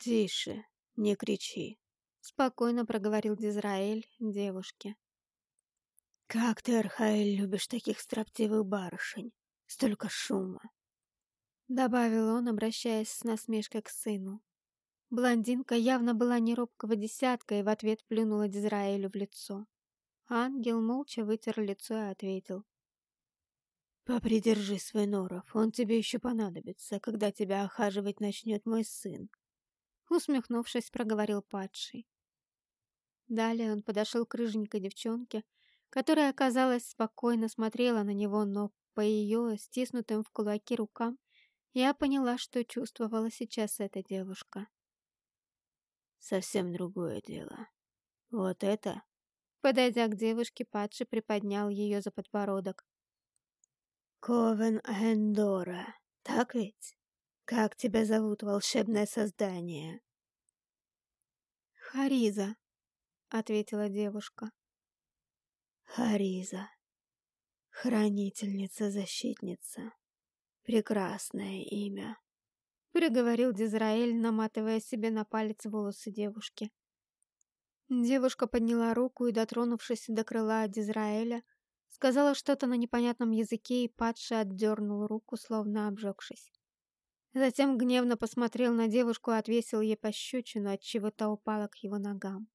«Тише, не кричи», — спокойно проговорил Дизраэль девушке. «Как ты, Архаэль, любишь таких строптивых барышень? Столько шума!» Добавил он, обращаясь с насмешкой к сыну. Блондинка явно была не робкого десятка и в ответ плюнула Дизраэлю в лицо. Ангел молча вытер лицо и ответил. «Попридержи свой норов, он тебе еще понадобится, когда тебя охаживать начнет мой сын усмехнувшись, проговорил падший. Далее он подошел к рыженькой девчонке, которая, оказалось, спокойно смотрела на него, но по ее стиснутым в кулаки рукам я поняла, что чувствовала сейчас эта девушка. Совсем другое дело. Вот это... Подойдя к девушке, падший приподнял ее за подбородок. «Ковен Эндора, так ведь?» «Как тебя зовут, волшебное создание?» «Хариза», — ответила девушка. «Хариза. Хранительница-защитница. Прекрасное имя», — приговорил Дизраэль, наматывая себе на палец волосы девушки. Девушка подняла руку и, дотронувшись до крыла Дизраэля, сказала что-то на непонятном языке, и падший отдернул руку, словно обжегшись. Затем гневно посмотрел на девушку и отвесил ей пощечину, отчего та упала к его ногам.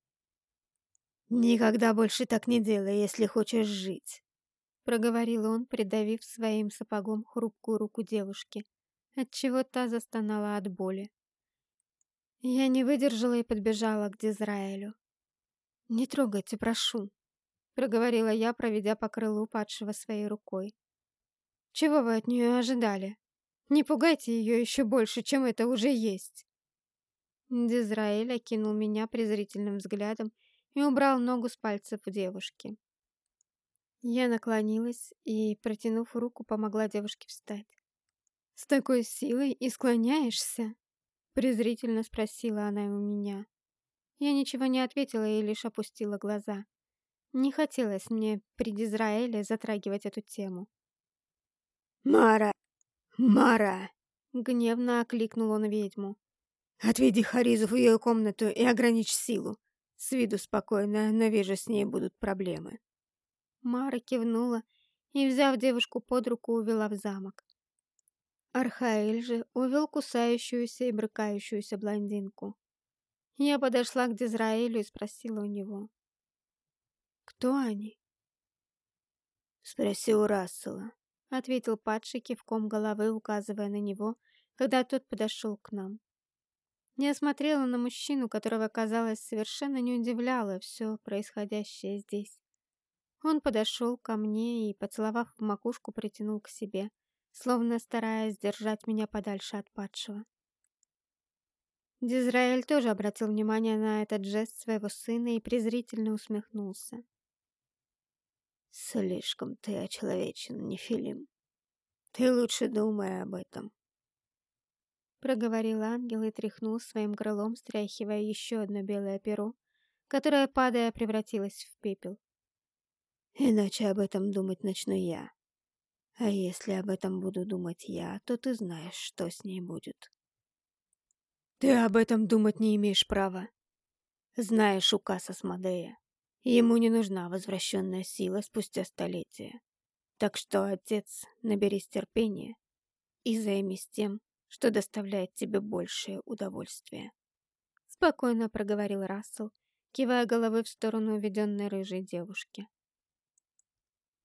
«Никогда больше так не делай, если хочешь жить», — проговорил он, придавив своим сапогом хрупкую руку девушки, отчего та застонала от боли. Я не выдержала и подбежала к Дизраэлю. «Не трогайте, прошу», — проговорила я, проведя по крылу падшего своей рукой. «Чего вы от нее ожидали?» Не пугайте ее еще больше, чем это уже есть. Дизраэль окинул меня презрительным взглядом и убрал ногу с пальцев девушки. Я наклонилась и, протянув руку, помогла девушке встать. «С такой силой и склоняешься?» презрительно спросила она у меня. Я ничего не ответила и лишь опустила глаза. Не хотелось мне при Дизраэле затрагивать эту тему. «Мара, «Мара!» — гневно окликнул он ведьму. «Отведи Харизу в ее комнату и ограничь силу. С виду спокойно, но вижу, с ней будут проблемы». Мара кивнула и, взяв девушку под руку, увела в замок. Архаэль же увел кусающуюся и брыкающуюся блондинку. Я подошла к Дизраэлю и спросила у него. «Кто они?» «Спроси у Рассела», — ответил падший кивком головы, указывая на него, когда тот подошел к нам. Я смотрела на мужчину, которого, казалось, совершенно не удивляло все происходящее здесь. Он подошел ко мне и, поцеловав в макушку, притянул к себе, словно стараясь держать меня подальше от падшего. Дизраэль тоже обратил внимание на этот жест своего сына и презрительно усмехнулся. Слишком ты очеловечен, Нефилим. Ты лучше думай об этом. Проговорил ангел и тряхнул своим крылом, стряхивая еще одно белое перо, которое, падая, превратилось в пепел. Иначе об этом думать начну я. А если об этом буду думать я, то ты знаешь, что с ней будет. Ты об этом думать не имеешь права. Знаешь указ Асмодея. Ему не нужна возвращенная сила спустя столетия. Так что, отец, наберись терпения и займись тем, что доставляет тебе большее удовольствие. Спокойно проговорил Рассел, кивая головой в сторону уведенной рыжей девушки.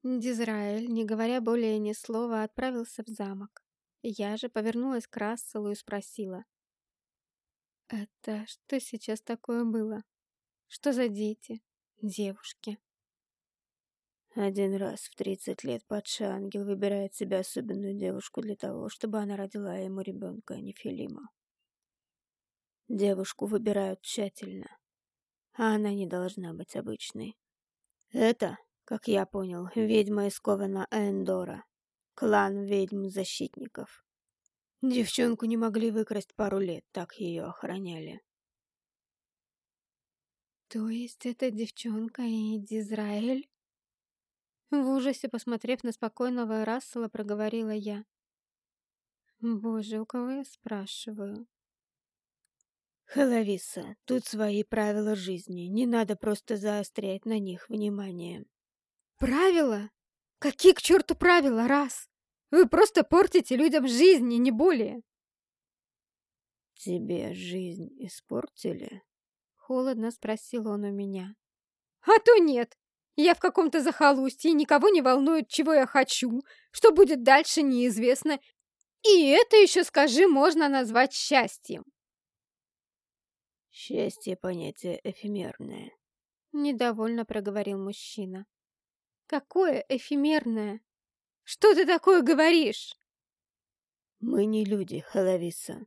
Дизраэль, не говоря более ни слова, отправился в замок. Я же повернулась к Расселу и спросила. «Это что сейчас такое было? Что за дети? Девушки. Один раз в тридцать лет падший ангел выбирает себе особенную девушку для того, чтобы она родила ему ребенка, а не Филима. Девушку выбирают тщательно, а она не должна быть обычной. Это, как я понял, ведьма из Ковена Эндора, клан ведьм-защитников. Девчонку не могли выкрасть пару лет, так ее охраняли. «То есть эта девчонка и Дизраэль?» В ужасе, посмотрев на спокойного Рассела, проговорила я. «Боже, у кого я спрашиваю?» Халависа, тут свои правила жизни, не надо просто заострять на них внимание. Правила? Какие к черту правила, раз? Вы просто портите людям жизнь, и не более. Тебе жизнь испортили? Холодно спросил он у меня. А то нет. Я в каком-то захолустье, никого не волнует, чего я хочу. Что будет дальше, неизвестно. И это еще, скажи, можно назвать счастьем. Счастье — понятие эфемерное. Недовольно проговорил мужчина. Какое эфемерное? Что ты такое говоришь? Мы не люди, Халависа.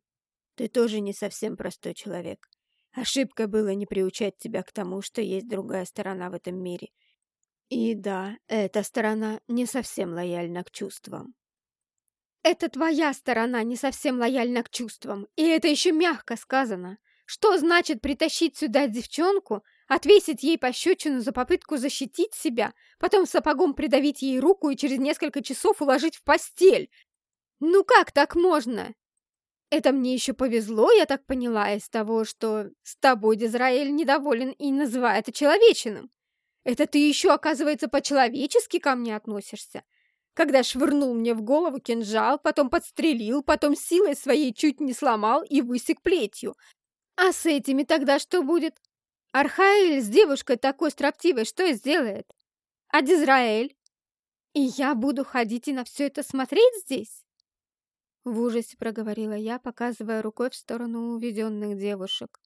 Ты тоже не совсем простой человек. Ошибка было не приучать тебя к тому, что есть другая сторона в этом мире. И да, эта сторона не совсем лояльна к чувствам. Это твоя сторона не совсем лояльна к чувствам, и это еще мягко сказано. Что значит притащить сюда девчонку, отвесить ей пощечину за попытку защитить себя, потом сапогом придавить ей руку и через несколько часов уложить в постель? Ну как так можно? Это мне еще повезло, я так поняла, из того, что с тобой Дизраэль недоволен и называет это человечиным. Это ты еще, оказывается, по-человечески ко мне относишься когда швырнул мне в голову кинжал, потом подстрелил, потом силой своей чуть не сломал и высек плетью, а с этими тогда что будет? Архаэль с девушкой такой строптивой что сделает? А Дизраэль? И я буду ходить и на все это смотреть здесь? В ужасе проговорила я, показывая рукой в сторону уведенных девушек.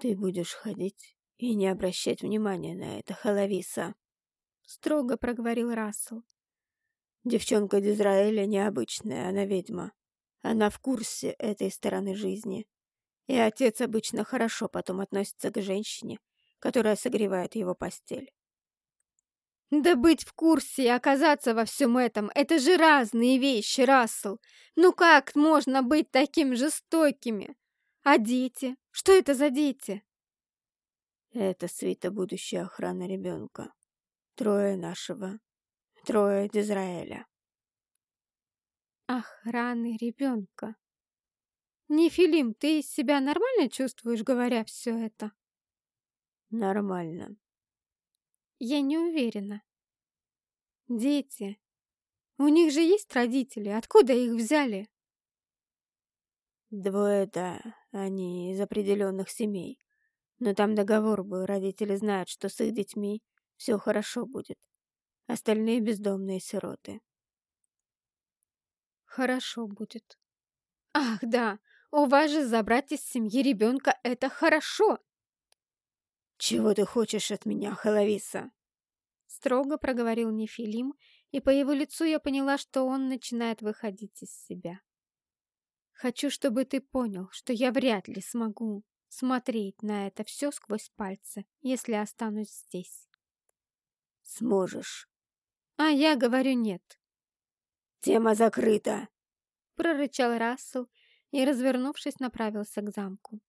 Ты будешь ходить и не обращать внимания на это, Халависа. Строго проговорил Рассел. Девчонка Дизраэля необычная, она ведьма. Она в курсе этой стороны жизни. И отец обычно хорошо потом относится к женщине, которая согревает его постель. Да быть в курсе и оказаться во всем этом — это же разные вещи, Рассел. Ну как можно быть таким жестокими? А дети? Что это за дети? Это свита будущей охраны ребенка. Трое нашего. Трое Дизраэля. Охраны ребенка. Нефилим, ты себя нормально чувствуешь, говоря все это? Нормально. Я не уверена. Дети. У них же есть родители. Откуда их взяли? Двое, да. Они из определенных семей. Но там договор был. Родители знают, что с их детьми все хорошо будет. Остальные бездомные сироты. Хорошо будет. Ах, да, у вас же забрать из семьи ребенка — это хорошо!» «Чего ты хочешь от меня, Халависа?» Строго проговорил Нефилим, и по его лицу я поняла, что он начинает выходить из себя. «Хочу, чтобы ты понял, что я вряд ли смогу смотреть на это все сквозь пальцы, если останусь здесь». «Сможешь». «А я говорю нет». «Тема закрыта», — прорычал Рассел, и, развернувшись, направился к замку.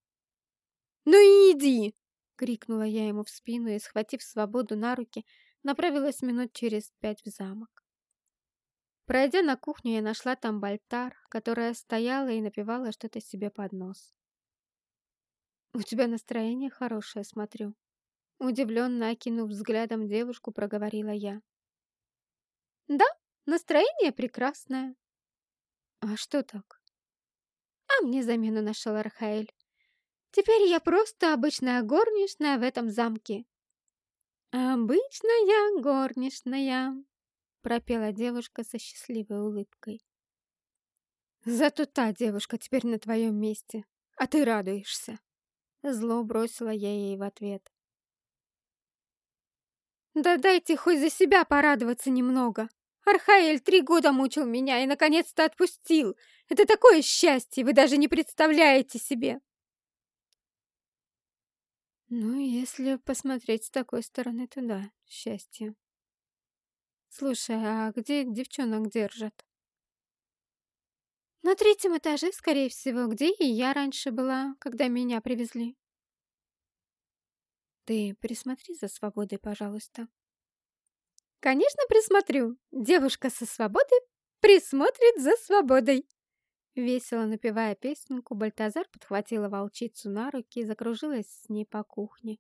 «Ну и иди!» — крикнула я ему в спину и, схватив свободу на руки, направилась минут через пять в замок. Пройдя на кухню, я нашла там Бальтар, которая стояла и напевала что-то себе под нос. «У тебя настроение хорошее, смотрю». Удивленно окинув взглядом девушку, проговорила я. «Да, настроение прекрасное». «А что так?» а мне замену нашел Архаэль. Теперь я просто обычная горничная в этом замке. «Обычная горничная», — пропела девушка со счастливой улыбкой. «Зато та девушка теперь на твоем месте, а ты радуешься», — зло бросила я ей в ответ. «Да дайте хоть за себя порадоваться немного. Архаэль три года мучил меня и наконец-то отпустил. Это такое счастье, вы даже не представляете себе. Ну, если посмотреть с такой стороны, то да, счастье. Слушай, а где девчонок держат? На третьем этаже, скорее всего, где и я раньше была, когда меня привезли. Ты присмотри за свободой, пожалуйста. Конечно, присмотрю. Девушка со свободы присмотрит за свободой. Весело напевая песенку, Бальтазар подхватила волчицу на руки и закружилась с ней по кухне.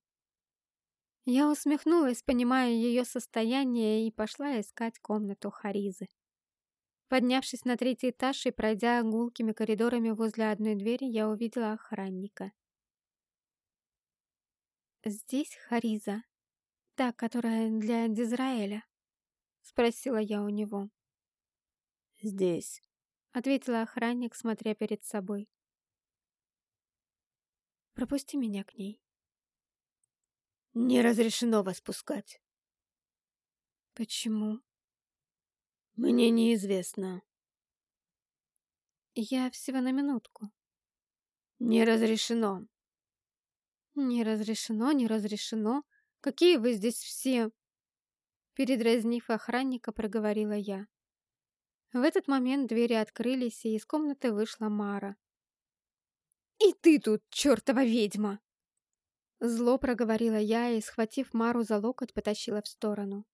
Я усмехнулась, понимая ее состояние, и пошла искать комнату Харизы. Поднявшись на третий этаж и пройдя гулкими коридорами возле одной двери, я увидела охранника. «Здесь Хариза, та, которая для Дизраэля?» — спросила я у него. «Здесь», — ответила охранник, смотря перед собой. «Пропусти меня к ней». «Не разрешено вас пускать». «Почему?» «Мне неизвестно». «Я всего на минутку». «Не разрешено». «Не разрешено, не разрешено. Какие вы здесь все?» Передразнив охранника, проговорила я. В этот момент двери открылись, и из комнаты вышла Мара. «И ты тут, чертова ведьма!» Зло проговорила я и, схватив Мару за локоть, потащила в сторону.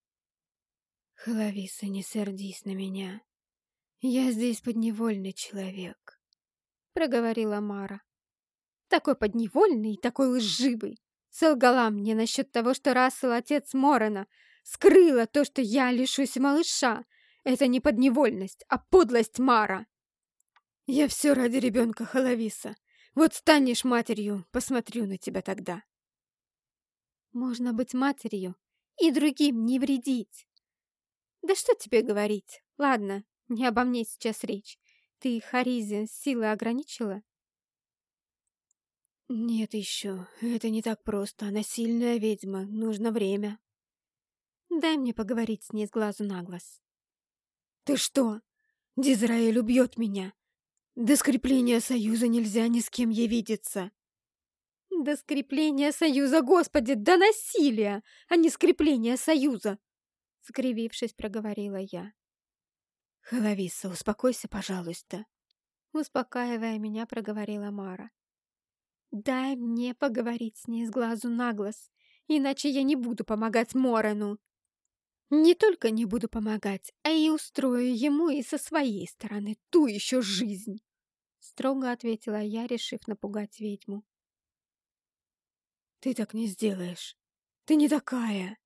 «Халависа, не сердись на меня. Я здесь подневольный человек», — проговорила Мара. «Такой подневольный и такой лживый! Солгала мне насчет того, что Рассел отец Морона, скрыла то, что я лишусь малыша, это не подневольность, а подлость Мара. Я все ради ребенка Халависа. Вот станешь матерью, посмотрю на тебя тогда. Можно быть матерью и другим не вредить. Да что тебе говорить? Ладно, не обо мне сейчас речь. Ты Харизе силы ограничила? Нет еще, это не так просто. Она сильная ведьма, нужно время. Дай мне поговорить с ней с глазу на глаз. «Ты что? Дизраэль убьет меня! До скрепления союза нельзя ни с кем ей видеться!» «До скрепления союза, господи, до насилия, а не скрепления союза!» Скривившись, проговорила я. «Халависа, успокойся, пожалуйста!» Успокаивая меня, проговорила Мара. «Дай мне поговорить с ней с глазу на глаз, иначе я не буду помогать Морену!» Не только не буду помогать, а и устрою ему и со своей стороны ту еще жизнь!» Строго ответила я, решив напугать ведьму. «Ты так не сделаешь. Ты не такая!»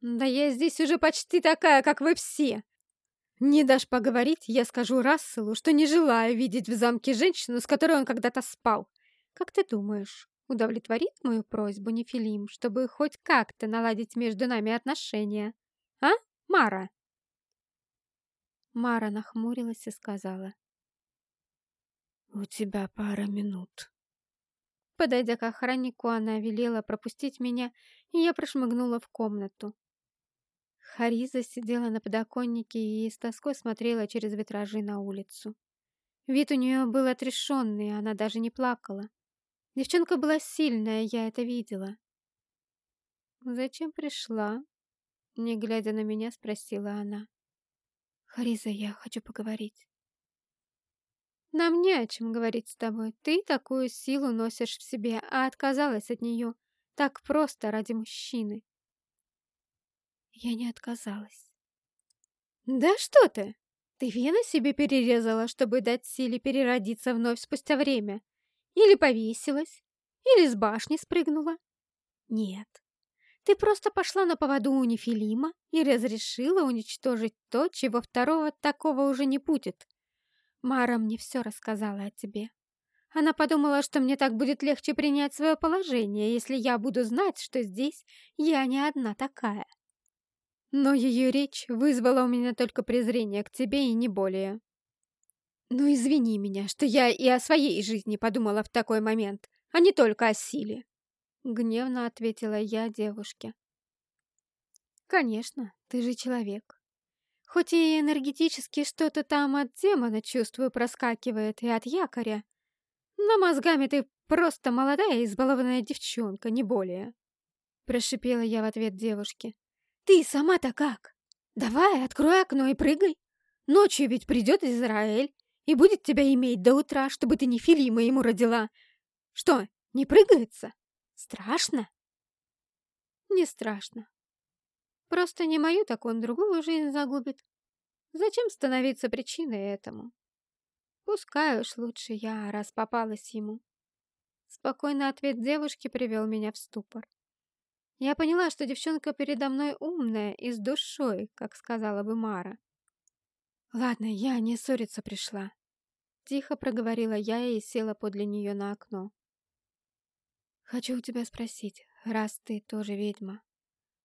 «Да я здесь уже почти такая, как вы все!» «Не дашь поговорить, я скажу Расселу, что не желаю видеть в замке женщину, с которой он когда-то спал. Как ты думаешь, удовлетворит мою просьбу Нефилим, чтобы хоть как-то наладить между нами отношения. А, Мара?» Мара нахмурилась и сказала. «У тебя пара минут». Подойдя к охраннику, она велела пропустить меня, и я прошмыгнула в комнату. Хариза сидела на подоконнике и с тоской смотрела через витражи на улицу. Вид у нее был отрешенный, она даже не плакала. Девчонка была сильная, я это видела. «Зачем пришла?» Не глядя на меня, спросила она. «Хариза, я хочу поговорить». «Нам не о чем говорить с тобой. Ты такую силу носишь в себе, а отказалась от нее. Так просто ради мужчины». «Я не отказалась». «Да что ты! Ты вены себе перерезала, чтобы дать силе переродиться вновь спустя время. Или повесилась? Или с башни спрыгнула? Нет. Ты просто пошла на поводу у Нефилима и разрешила уничтожить то, чего второго такого уже не будет. Мара мне все рассказала о тебе. Она подумала, что мне так будет легче принять свое положение, если я буду знать, что здесь я не одна такая. Но ее речь вызвала у меня только презрение к тебе и не более. «Ну извини меня, что я и о своей жизни подумала в такой момент, а не только о силе!» Гневно ответила я девушке. «Конечно, ты же человек. Хоть и энергетически что-то там от демона, чувствую, проскакивает и от якоря, но мозгами ты просто молодая избалованная девчонка, не более!» Прошипела я в ответ девушке. «Ты сама-то как? Давай, открой окно и прыгай. Ночью ведь придет Израиль, и будет тебя иметь до утра, чтобы ты не Филима ему родила. Что, не прыгается? Страшно? Не страшно. Просто не мою, так он другую жизнь загубит. Зачем становиться причиной этому? Пускай уж лучше я, раз попалась ему. Спокойный ответ девушки привел меня в ступор. Я поняла, что девчонка передо мной умная и с душой, как сказала бы Мара. «Ладно, я не ссориться пришла», — тихо проговорила я и села подле нее на окно. «Хочу у тебя спросить, раз ты тоже ведьма,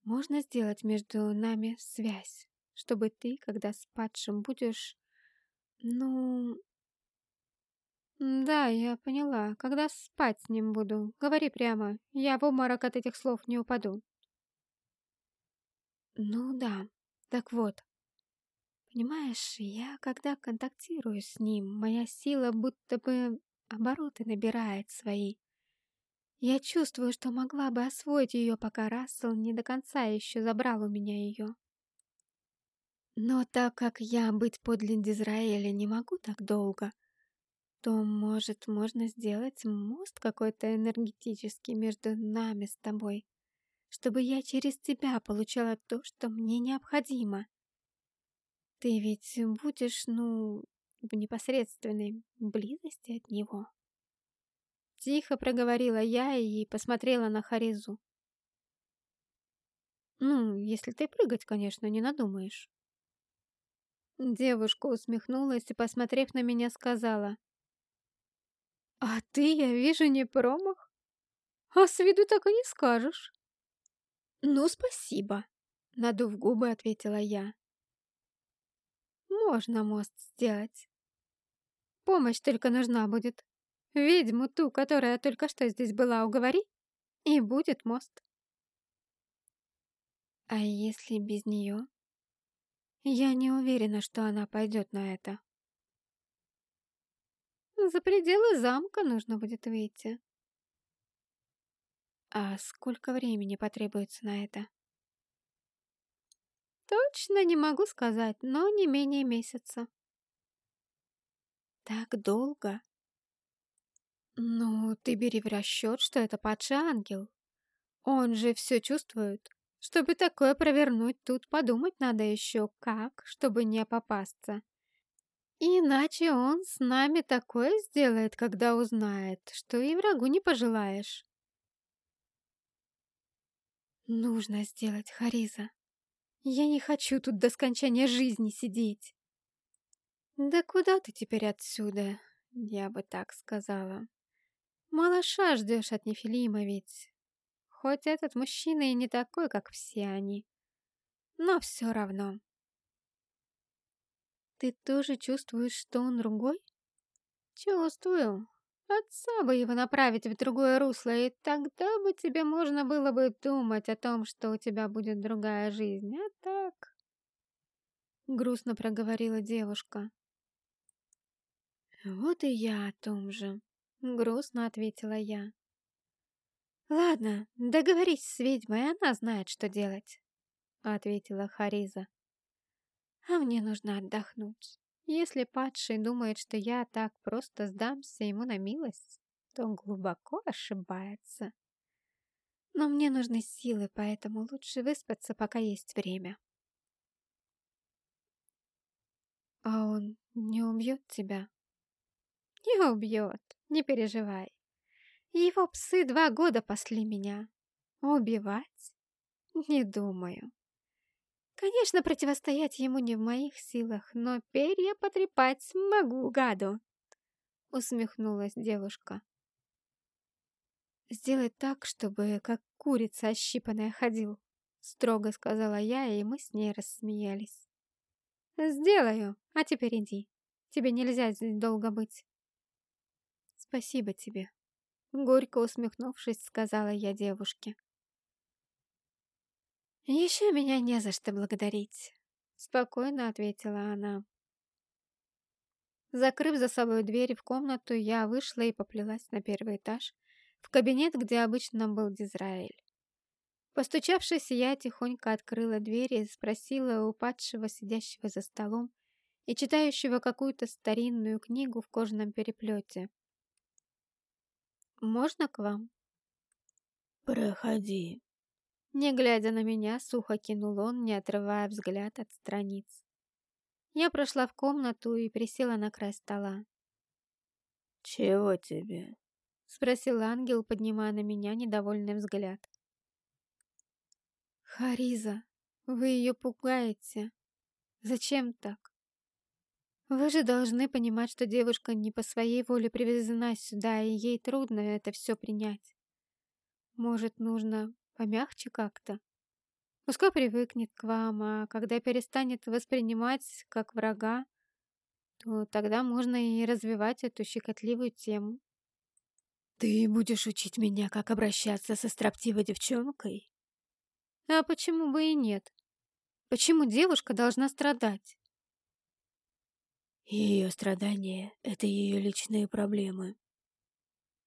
можно сделать между нами связь, чтобы ты, когда с падшим будешь, ну, «Да, я поняла. Когда спать с ним буду, говори прямо. Я в обморок от этих слов не упаду». «Ну да. Так вот. Понимаешь, я когда контактирую с ним, моя сила будто бы обороты набирает свои. Я чувствую, что могла бы освоить ее, пока Рассел не до конца еще забрал у меня ее. Но так как я быть подле Дизраэля не могу так долго, то, может, можно сделать мост какой-то энергетический между нами с тобой, чтобы я через тебя получала то, что мне необходимо. Ты ведь будешь, ну, в непосредственной близости от него. Тихо проговорила я и посмотрела на Харизу. Ну, если ты прыгать, конечно, не надумаешь. Девушка усмехнулась и, посмотрев на меня, сказала. «А ты, я вижу, не промах. А с виду так и не скажешь». «Ну, спасибо», — надув губы, ответила я. «Можно мост сделать. Помощь только нужна будет. Ведьму ту, которая только что здесь была, уговори, и будет мост». «А если без нее?» «Я не уверена, что она пойдет на это». За пределы замка нужно будет выйти. А сколько времени потребуется на это? Точно не могу сказать, но не менее месяца. Так долго? Ну, ты бери в расчет, что это падший ангел. Он же все чувствует. Чтобы такое провернуть, тут подумать надо еще как, чтобы не попасться. Иначе он с нами такое сделает, когда узнает, что и врагу не пожелаешь. Нужно сделать, Хариза. Я не хочу тут до скончания жизни сидеть. Да куда ты теперь отсюда, я бы так сказала. Малыша ждешь от Нефилима ведь. Хоть этот мужчина и не такой, как все они, но все равно. Ты тоже чувствуешь, что он другой? Чувствую. Отца бы его направить в другое русло, и тогда бы тебе можно было бы думать о том, что у тебя будет другая жизнь, а так... Грустно проговорила девушка. Вот и я о том же. Грустно ответила я. Ладно, договорись с ведьмой, она знает, что делать. Ответила Хариза а мне нужно отдохнуть. Если падший думает, что я так просто сдамся ему на милость, то он глубоко ошибается. Но мне нужны силы, поэтому лучше выспаться, пока есть время. А он не убьет тебя? Не убьет, не переживай. Его псы два года пасли меня. Убивать? Не думаю. Конечно, противостоять ему не в моих силах, но перья потрепать смогу, гаду!» Усмехнулась девушка. «Сделай так, чтобы как курица ощипанная ходил», строго сказала я, и мы с ней рассмеялись. «Сделаю, а теперь иди. Тебе нельзя здесь долго быть». «Спасибо тебе», — горько усмехнувшись, сказала я девушке. «Еще меня не за что благодарить», — спокойно ответила она. Закрыв за собой дверь в комнату, я вышла и поплелась на первый этаж, в кабинет, где обычно был Дизраэль. Постучавшись, я тихонько открыла дверь и спросила у падшего, сидящего за столом и читающего какую-то старинную книгу в кожаном переплете. «Можно к вам?» «Проходи», не глядя на меня, сухо кинул он, не отрывая взгляд от страниц. Я прошла в комнату и присела на край стола. Чего тебе? Спросил ангел, поднимая на меня недовольный взгляд. Хариза, вы ее пугаете. Зачем так? Вы же должны понимать, что девушка не по своей воле привезена сюда, и ей трудно это все принять. Может, нужно помягче как-то? Пускай привыкнет к вам, а когда перестанет воспринимать как врага, то тогда можно и развивать эту щекотливую тему. «Ты будешь учить меня, как обращаться со строптивой девчонкой?» «А почему бы и нет? Почему девушка должна страдать?» Ее страдания — это ее личные проблемы.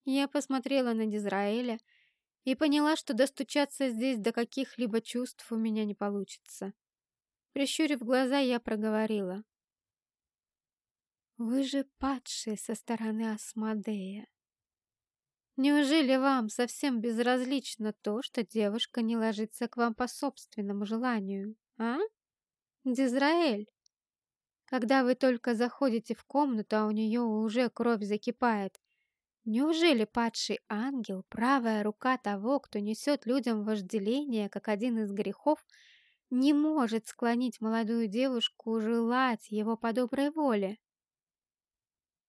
Я посмотрела на Дизраэля и поняла, что достучаться здесь до каких-либо чувств у меня не получится. Прищурив глаза, я проговорила. «Вы же падшие со стороны Асмодея. Неужели вам совсем безразлично то, что девушка не ложится к вам по собственному желанию, а? Дизраэль, когда вы только заходите в комнату, а у нее уже кровь закипает, неужели падший ангел, правая рука того, кто несет людям вожделение, как один из грехов, не может склонить молодую девушку желать его по доброй воле?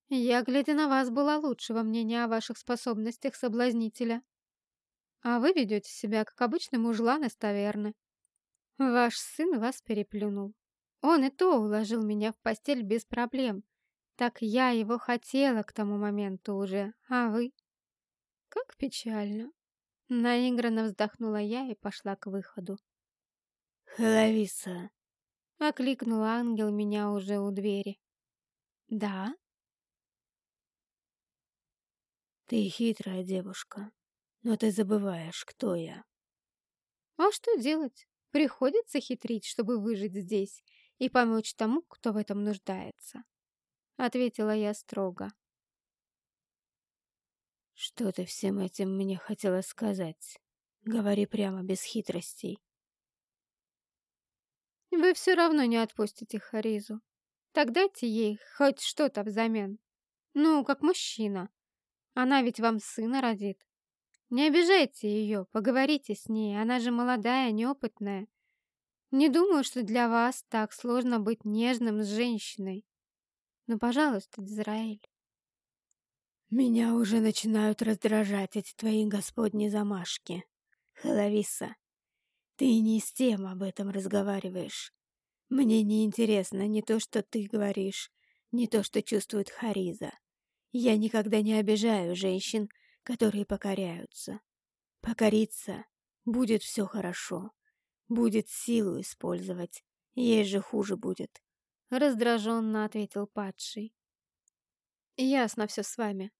Я, глядя на вас, была лучшего мнения о ваших способностях соблазнителя. А вы ведете себя, как обычный мужлан из таверны. Ваш сын вас переплюнул. Он и то уложил меня в постель без проблем. Так я его хотела к тому моменту уже, а вы? Как печально. Наигранно вздохнула я и пошла к выходу. «Лависа!» — окликнул ангел меня уже у двери. «Да?» Ты хитрая девушка, но ты забываешь, кто я. А что делать? Приходится хитрить, чтобы выжить здесь и помочь тому, кто в этом нуждается. Ответила я строго. Что ты всем этим мне хотела сказать? Говори прямо, без хитростей. Вы все равно не отпустите Харизу. Так дайте ей хоть что-то взамен. Ну, как мужчина. Она ведь вам сына родит. Не обижайте ее, поговорите с ней, она же молодая, неопытная. Не думаю, что для вас так сложно быть нежным с женщиной. Но, пожалуйста, Дизраэль. Меня уже начинают раздражать эти твои господни замашки. Халависа, ты не с тем об этом разговариваешь. Мне не интересно ни то, что ты говоришь, ни то, что чувствует Хариза. Я никогда не обижаю женщин, которые покоряются. Покориться будет все хорошо. Будет силу использовать. Ей же хуже будет. Раздраженно ответил падший. Ясно все с вами.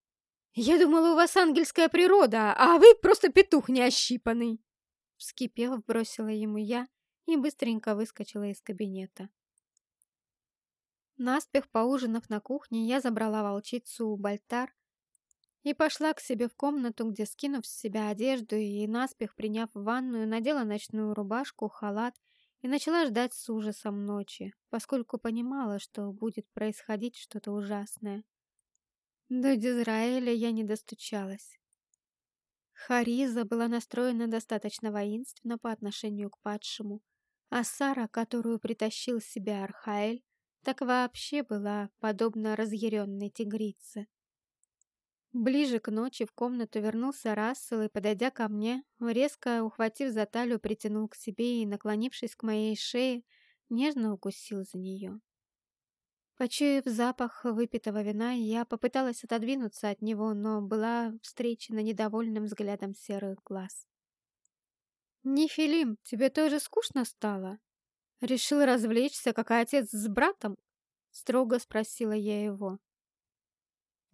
Я думала, у вас ангельская природа, а вы просто петух неощипанный. Вскипев, бросила ему я и быстренько выскочила из кабинета. Наспех поужинав на кухне, я забрала волчицу у Бальтар и пошла к себе в комнату, где, скинув с себя одежду и наспех приняв ванную, надела ночную рубашку, халат и начала ждать с ужасом ночи, поскольку понимала, что будет происходить что-то ужасное. До Дизраэля я не достучалась. Хариза была настроена достаточно воинственно по отношению к падшему, а Сара, которую притащил с себя Архаэль, так вообще была подобна разъяренной тигрице. Ближе к ночи в комнату вернулся Рассел и, подойдя ко мне, резко ухватив за талию, притянул к себе и, наклонившись к моей шее, нежно укусил за нее. Почуяв запах выпитого вина, я попыталась отодвинуться от него, но была встречена недовольным взглядом серых глаз. «Нефилим, тебе тоже скучно стало?» «Решил развлечься, как отец с братом?» — строго спросила я его.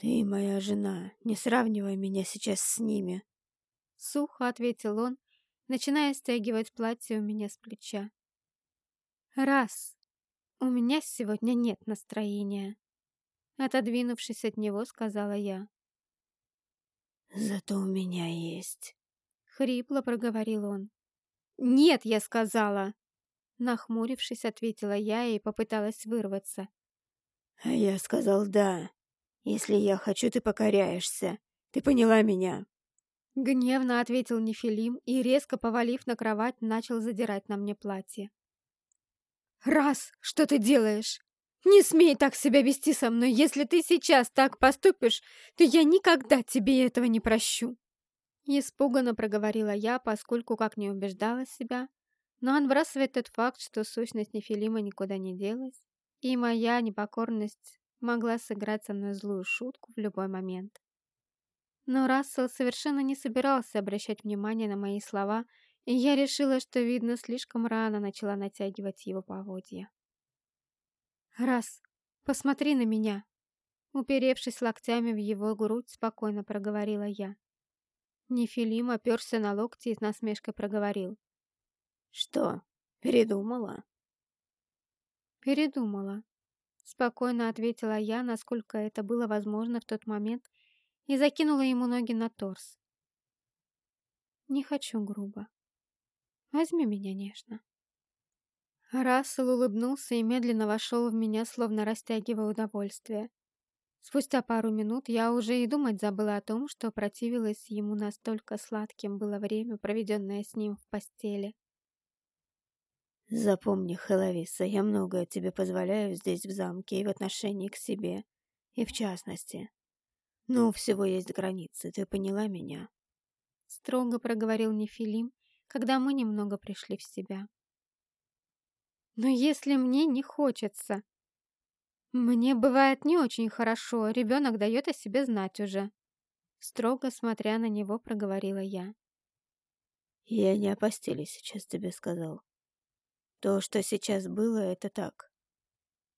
«Ты моя жена, не сравнивай меня сейчас с ними», — сухо ответил он, начиная стягивать платье у меня с плеча. «Раз, у меня сегодня нет настроения», — отодвинувшись от него, сказала я. «Зато у меня есть», — хрипло проговорил он. «Нет, я сказала!» Нахмурившись, ответила я и попыталась вырваться. «А я сказал «да». Если я хочу, ты покоряешься. Ты поняла меня?» Гневно ответил Нефилим и, резко повалив на кровать, начал задирать на мне платье. «Раз, что ты делаешь? Не смей так себя вести со мной. Если ты сейчас так поступишь, то я никогда тебе этого не прощу!» Испуганно проговорила я, поскольку как не убеждала себя, но отбрасывает тот факт, что сущность Нефилима никуда не делась, и моя непокорность могла сыграть со мной злую шутку в любой момент. Но Рассел совершенно не собирался обращать внимание на мои слова, и я решила, что, видно, слишком рано начала натягивать его поводья. «Раз, посмотри на меня!» Уперевшись локтями в его грудь, спокойно проговорила я. Нефилим оперся на локти и с насмешкой проговорил. «Что, передумала?» «Передумала», — спокойно ответила я, насколько это было возможно в тот момент, и закинула ему ноги на торс. «Не хочу грубо. Возьми меня нежно». Рассел улыбнулся и медленно вошел в меня, словно растягивая удовольствие. Спустя пару минут я уже и думать забыла о том, что противилась ему настолько сладким было время, проведенное с ним в постели. «Запомни, Хеловиса, я многое тебе позволяю здесь, в замке, и в отношении к себе, и в частности. Но у всего есть границы, ты поняла меня?» Строго проговорил Нефилим, когда мы немного пришли в себя. «Но если мне не хочется, «Мне бывает не очень хорошо, ребенок дает о себе знать уже», строго смотря на него, проговорила я. «Я не о постели сейчас тебе сказал. То, что сейчас было, это так.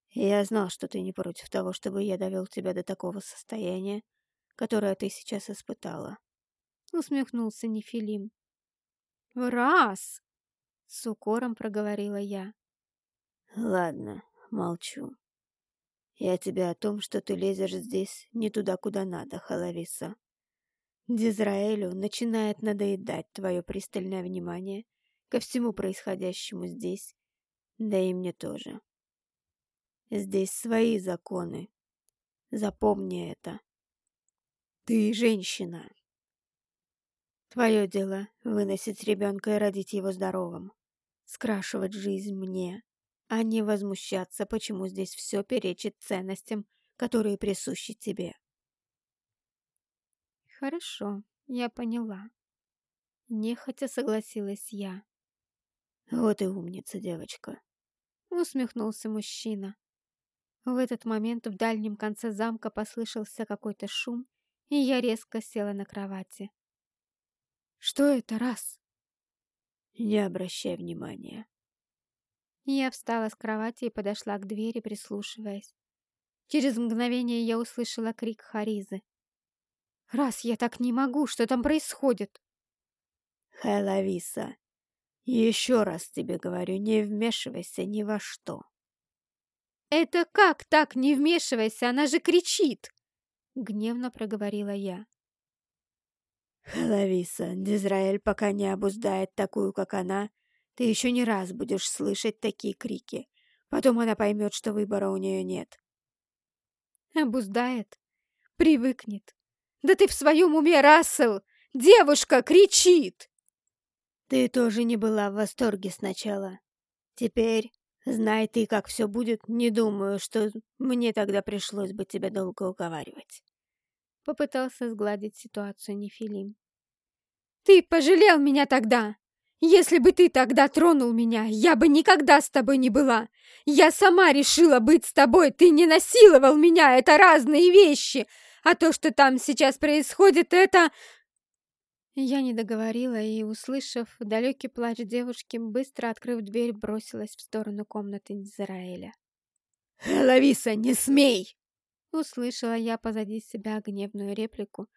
Я знал, что ты не против того, чтобы я довел тебя до такого состояния, которое ты сейчас испытала», усмехнулся Нефилим. «Раз!» — с укором проговорила я. «Ладно, молчу. Я тебе о том, что ты лезешь здесь не туда, куда надо, Халависа. Дизраэлю начинает надоедать твое пристальное внимание ко всему происходящему здесь, да и мне тоже. Здесь свои законы. Запомни это. Ты женщина. Твое дело — выносить ребенка и родить его здоровым. Скрашивать жизнь мне, а не возмущаться, почему здесь все перечит ценностям, которые присущи тебе. Хорошо, я поняла. Нехотя согласилась я. Вот и умница, девочка. Усмехнулся мужчина. В этот момент в дальнем конце замка послышался какой-то шум, и я резко села на кровати. «Что это, раз?» «Не обращай внимания», я встала с кровати и подошла к двери, прислушиваясь. Через мгновение я услышала крик Харизы. «Раз я так не могу, что там происходит?» «Хэлависа, еще раз тебе говорю, не вмешивайся ни во что». «Это как так не вмешивайся? Она же кричит!» Гневно проговорила я. «Хэлависа, Дизраэль пока не обуздает такую, как она, ты еще не раз будешь слышать такие крики. Потом она поймет, что выбора у нее нет. Обуздает. Привыкнет. Да ты в своем уме, Рассел! Девушка кричит! Ты тоже не была в восторге сначала. Теперь, знай ты, как все будет, не думаю, что мне тогда пришлось бы тебя долго уговаривать. Попытался сгладить ситуацию Нефилим. Ты пожалел меня тогда! Если бы ты тогда тронул меня, я бы никогда с тобой не была. Я сама решила быть с тобой, ты не насиловал меня, это разные вещи. А то, что там сейчас происходит, это...» Я не договорила и, услышав далекий плач девушки, быстро открыв дверь, бросилась в сторону комнаты Израиля. «Лависа, не смей!» Услышала я позади себя гневную реплику,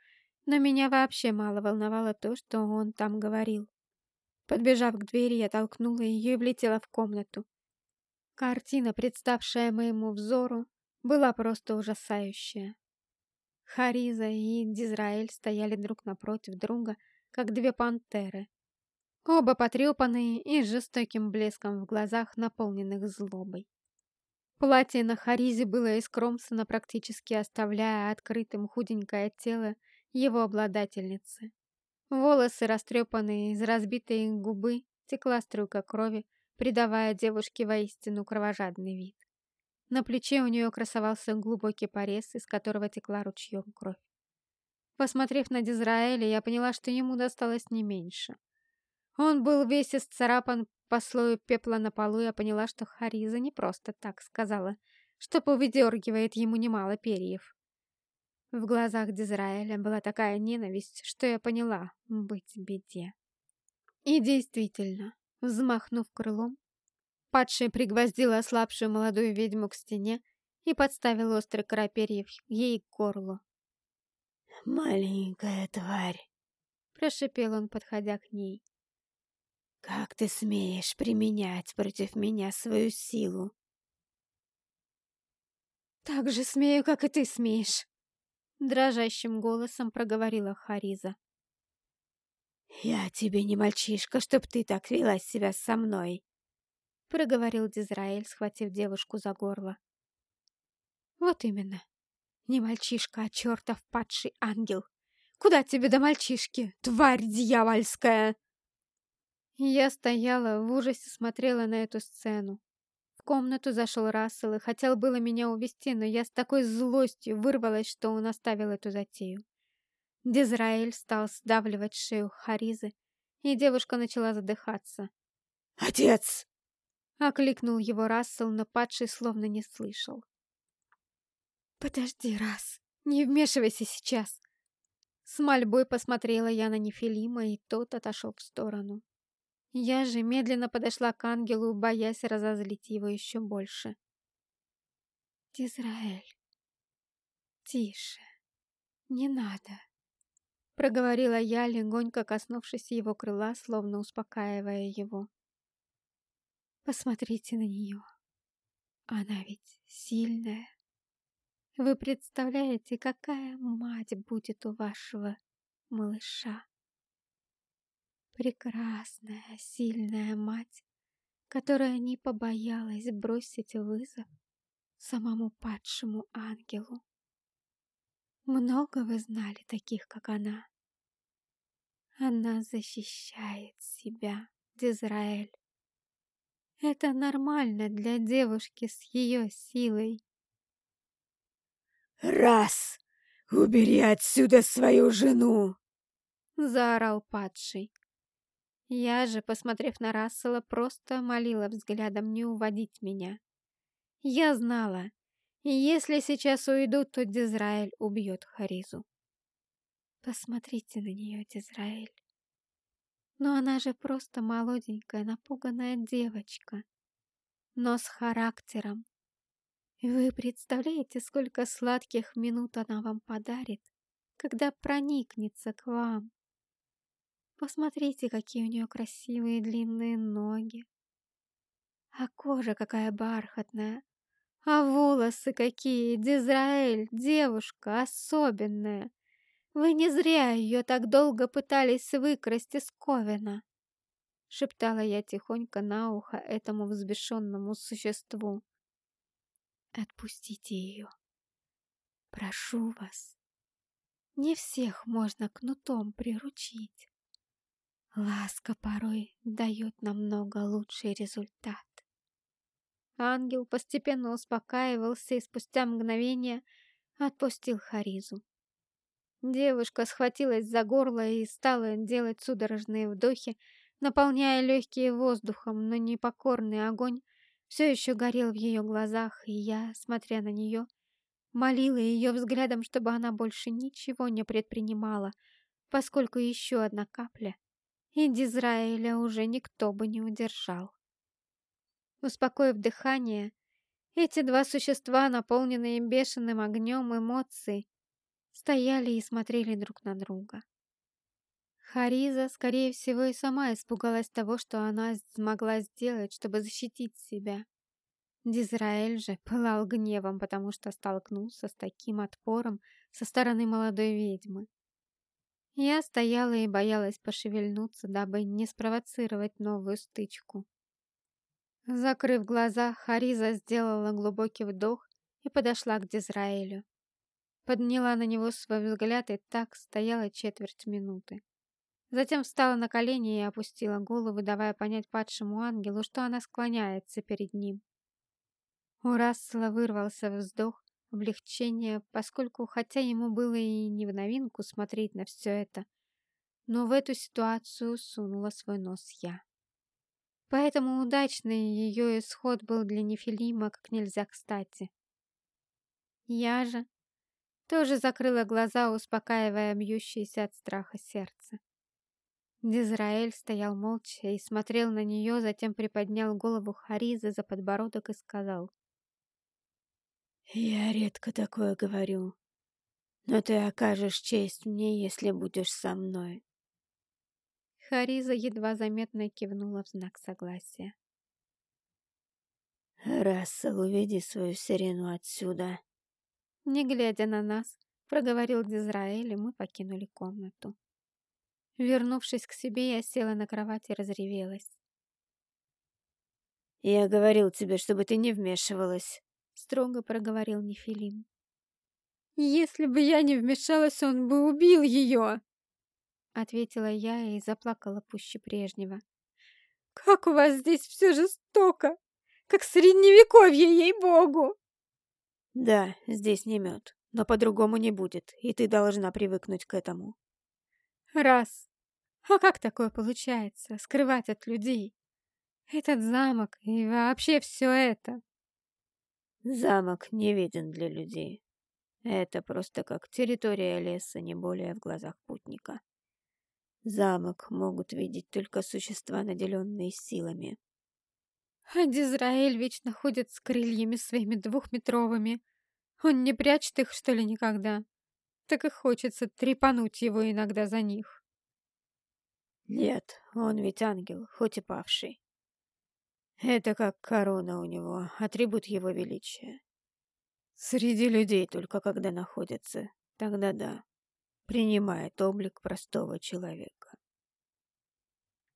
но меня вообще мало волновало то, что он там говорил. Подбежав к двери, я толкнула ее и влетела в комнату. Картина, представшая моему взору, была просто ужасающая. Хариза и Дизраэль стояли друг напротив друга, как две пантеры. Оба потрепанные и с жестоким блеском в глазах, наполненных злобой. Платье на Харизе было искромсано, практически оставляя открытым худенькое тело его обладательницы. Волосы, растрепанные из разбитой губы, текла струйка крови, придавая девушке воистину кровожадный вид. На плече у нее красовался глубокий порез, из которого текла ручьем кровь. Посмотрев на Дизраэля, я поняла, что ему досталось не меньше. Он был весь исцарапан по слою пепла на полу, я поняла, что Хариза не просто так сказала, что повыдергивает ему немало перьев. В глазах Дизраэля была такая ненависть, что я поняла быть беде. И действительно, взмахнув крылом, падшая пригвоздила ослабшую молодую ведьму к стене и подставил острый край перьев ей к горлу. «Маленькая тварь!» — прошипел он, подходя к ней. «Как ты смеешь применять против меня свою силу?» «Так же смею, как и ты смеешь!» Дрожащим голосом проговорила Хариза. «Я тебе не мальчишка, чтоб ты так вела себя со мной!» Проговорил Дизраэль, схватив девушку за горло. «Вот именно. Не мальчишка, а чертов падший ангел. Куда тебе до мальчишки, тварь дьявольская?» Я стояла, в ужасе смотрела на эту сцену комнату зашел Рассел и хотел было меня увести, но я с такой злостью вырвалась, что он оставил эту затею. Дизраэль стал сдавливать шею Харизы, и девушка начала задыхаться. «Отец!» — окликнул его Рассел, но падший словно не слышал. «Подожди, раз, не вмешивайся сейчас!» С мольбой посмотрела я на Нефилима, и тот отошел в сторону. Я же медленно подошла к ангелу, боясь разозлить его еще больше. «Дизраэль, тише, не надо», — проговорила я, легонько коснувшись его крыла, словно успокаивая его. «Посмотрите на нее. Она ведь сильная. Вы представляете, какая мать будет у вашего малыша?» Прекрасная, сильная мать, которая не побоялась бросить вызов самому падшему ангелу. Много вы знали таких, как она. Она защищает себя, Дизраэль. Это нормально для девушки с ее силой. «Раз! Убери отсюда свою жену!» — заорал падший. Я же, посмотрев на Рассела, просто молила взглядом не уводить меня. Я знала, если сейчас уйду, то Дизраэль убьет Харизу. Посмотрите на нее, Дизраэль. Но она же просто молоденькая, напуганная девочка. Но с характером. Вы представляете, сколько сладких минут она вам подарит, когда проникнется к вам? Посмотрите, какие у нее красивые длинные ноги. А кожа какая бархатная. А волосы какие! Дизраэль, девушка особенная. Вы не зря ее так долго пытались выкрасть из Ковена. Шептала я тихонько на ухо этому взбешенному существу. Отпустите ее. Прошу вас. Не всех можно кнутом приручить. Ласка порой дает намного лучший результат. Ангел постепенно успокаивался и спустя мгновение отпустил Харизу. Девушка схватилась за горло и стала делать судорожные вдохи, наполняя легкие воздухом, но непокорный огонь все еще горел в ее глазах, и я, смотря на нее, молила ее взглядом, чтобы она больше ничего не предпринимала, поскольку еще одна капля и Дизраэля уже никто бы не удержал. Успокоив дыхание, эти два существа, наполненные бешеным огнем эмоций, стояли и смотрели друг на друга. Хариза, скорее всего, и сама испугалась того, что она смогла сделать, чтобы защитить себя. Дизраэль же пылал гневом, потому что столкнулся с таким отпором со стороны молодой ведьмы. Я стояла и боялась пошевельнуться, дабы не спровоцировать новую стычку. Закрыв глаза, Хариза сделала глубокий вдох и подошла к Дизраэлю. Подняла на него свой взгляд и так стояла четверть минуты. Затем встала на колени и опустила голову, давая понять падшему ангелу, что она склоняется перед ним. У Рассела вырвался вздох облегчения, поскольку, хотя ему было и не в новинку смотреть на все это, но в эту ситуацию сунула свой нос я. Поэтому удачный ее исход был для Нефилима как нельзя кстати. Я же тоже закрыла глаза, успокаивая бьющееся от страха сердце. Дизраэль стоял молча и смотрел на нее, затем приподнял голову Харизы за подбородок и сказал. «Я редко такое говорю, но ты окажешь честь мне, если будешь со мной. Хариза едва заметно кивнула в знак согласия. «Рассел, уведи свою сирену отсюда!» Не глядя на нас, проговорил Дизраэль, и мы покинули комнату. Вернувшись к себе, я села на кровать и разревелась. «Я говорил тебе, чтобы ты не вмешивалась», — строго проговорил Нефилим. «Если бы я не вмешалась, он бы убил ее!» Ответила я и заплакала пуще прежнего. «Как у вас здесь все жестоко! Как средневековье, ей-богу!» «Да, здесь не мед, но по-другому не будет, и ты должна привыкнуть к этому». «Раз. А как такое получается, скрывать от людей? Этот замок и вообще все это?» «Замок не виден для людей. Это просто как территория леса, не более в глазах путника». Замок могут видеть только существа, наделенные силами. А Дизраэль вечно ходит с крыльями своими двухметровыми. Он не прячет их, что ли, никогда? Так и хочется трепануть его иногда за них. Нет, он ведь ангел, хоть и павший. Это как корона у него, атрибут его величия. Среди людей только когда находится, тогда да принимает облик простого человека.